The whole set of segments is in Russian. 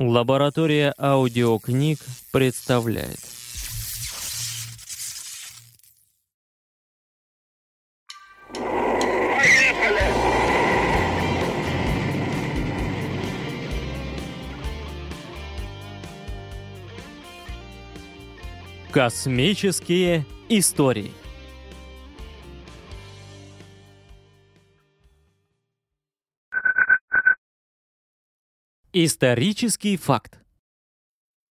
Лаборатория аудиокниг представляет. Космические истории. Исторический факт.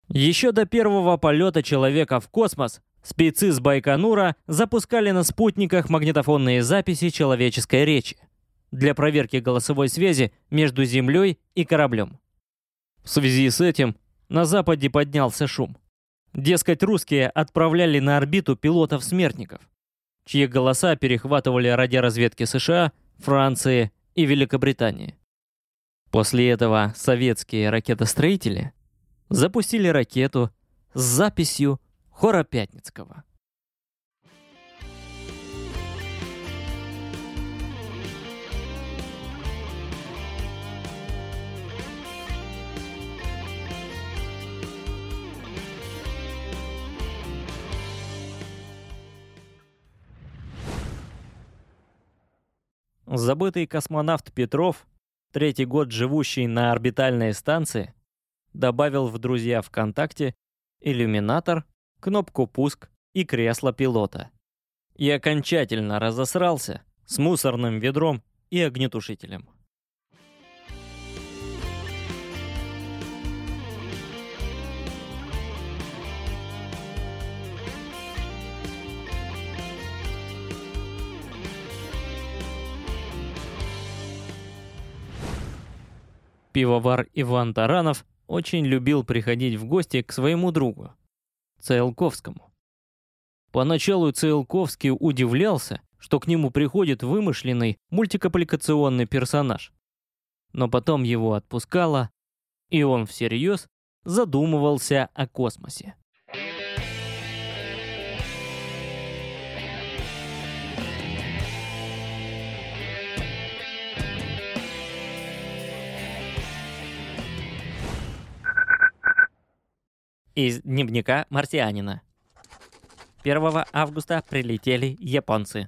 Еще до первого полета человека в космос спецы с Байконура запускали на спутниках магнитофонные записи человеческой речи для проверки голосовой связи между Землей и кораблем. В связи с этим на Западе поднялся шум. Дескать, русские отправляли на орбиту пилотов-смертников, чьи голоса перехватывали радиоразведки США, Франции и Великобритании. После этого советские ракетостроители запустили ракету с записью Хора Пятницкого. Забытый космонавт Петров третий год живущий на орбитальной станции, добавил в друзья ВКонтакте иллюминатор, кнопку «Пуск» и кресло пилота. И окончательно разосрался с мусорным ведром и огнетушителем. Пивовар Иван Таранов очень любил приходить в гости к своему другу, Циолковскому. Поначалу Циолковский удивлялся, что к нему приходит вымышленный мультикапликационный персонаж. Но потом его отпускало, и он всерьез задумывался о космосе. Из дневника марсианина. 1 августа прилетели японцы.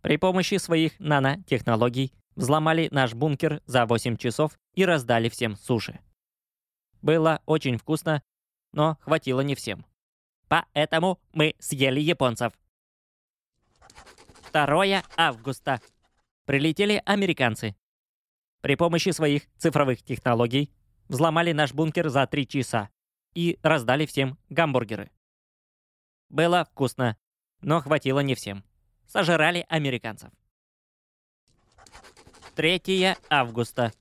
При помощи своих нанотехнологий взломали наш бункер за 8 часов и раздали всем суши. Было очень вкусно, но хватило не всем. Поэтому мы съели японцев. 2 августа. Прилетели американцы. При помощи своих цифровых технологий взломали наш бункер за 3 часа и раздали всем гамбургеры. Было вкусно, но хватило не всем. Сожрали американцев. 3 августа.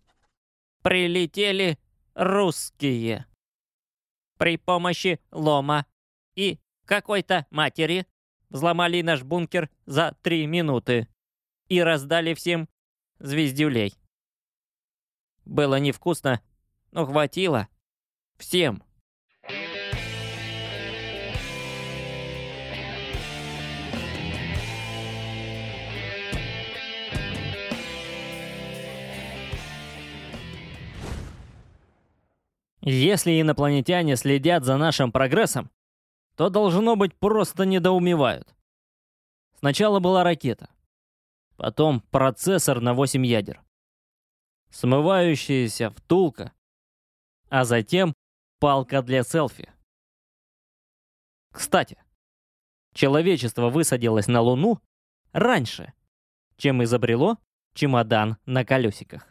Прилетели русские. При помощи лома и какой-то матери взломали наш бункер за три минуты и раздали всем звездюлей. Было невкусно, но хватило всем. Если инопланетяне следят за нашим прогрессом, то, должно быть, просто недоумевают. Сначала была ракета, потом процессор на 8 ядер, смывающаяся втулка, а затем палка для селфи. Кстати, человечество высадилось на Луну раньше, чем изобрело чемодан на колесиках.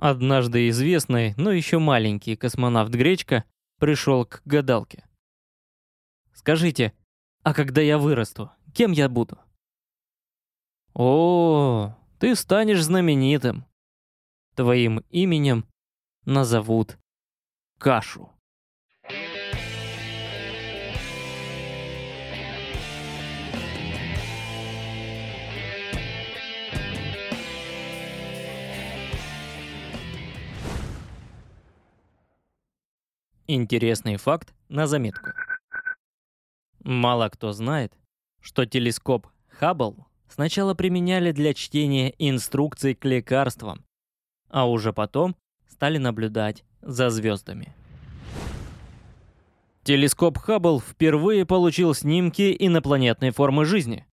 Однажды известный, но еще маленький космонавт Гречка пришел к гадалке. «Скажите, а когда я вырасту, кем я буду?» «О, ты станешь знаменитым. Твоим именем назовут Кашу». Интересный факт на заметку. Мало кто знает, что телескоп Хаббл сначала применяли для чтения инструкций к лекарствам, а уже потом стали наблюдать за звездами. Телескоп Хаббл впервые получил снимки инопланетной формы жизни.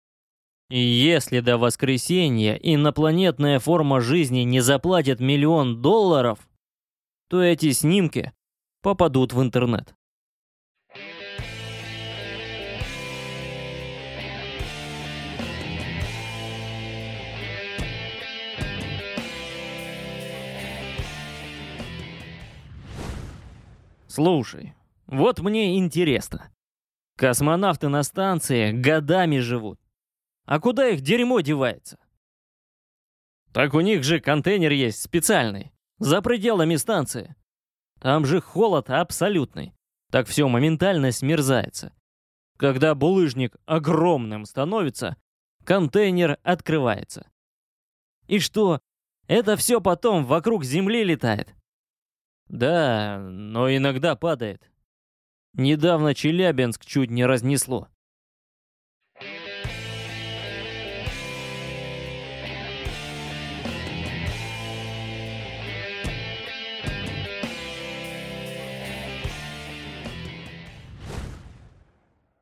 И если до воскресенья инопланетная форма жизни не заплатит миллион долларов, то эти снимки попадут в интернет. Слушай, вот мне интересно. Космонавты на станции годами живут. А куда их дерьмо девается? Так у них же контейнер есть специальный, за пределами станции. Там же холод абсолютный. Так все моментально смерзается. Когда булыжник огромным становится, контейнер открывается. И что, это все потом вокруг Земли летает? Да, но иногда падает. Недавно Челябинск чуть не разнесло.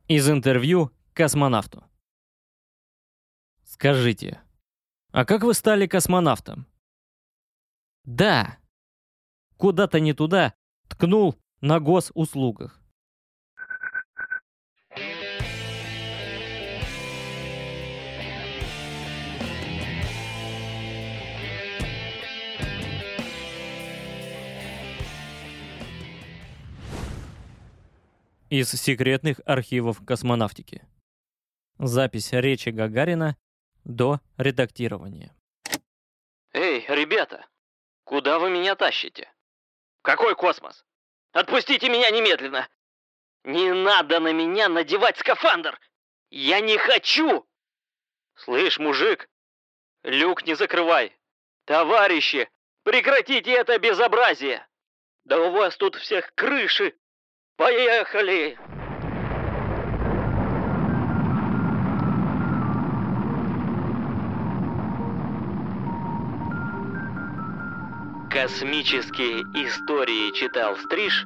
Из интервью космонавту. Скажите, а как вы стали космонавтом? Да, куда-то не туда, ткнул на госуслугах. Из секретных архивов космонавтики. Запись речи Гагарина до редактирования. Эй, ребята, куда вы меня тащите? Какой космос? Отпустите меня немедленно! Не надо на меня надевать скафандр! Я не хочу! Слышь, мужик, люк не закрывай! Товарищи, прекратите это безобразие! Да у вас тут всех крыши! Поехали! Космические истории читал Стриж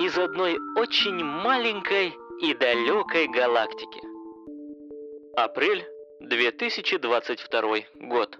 из одной очень маленькой и далекой галактики. Апрель 2022 год.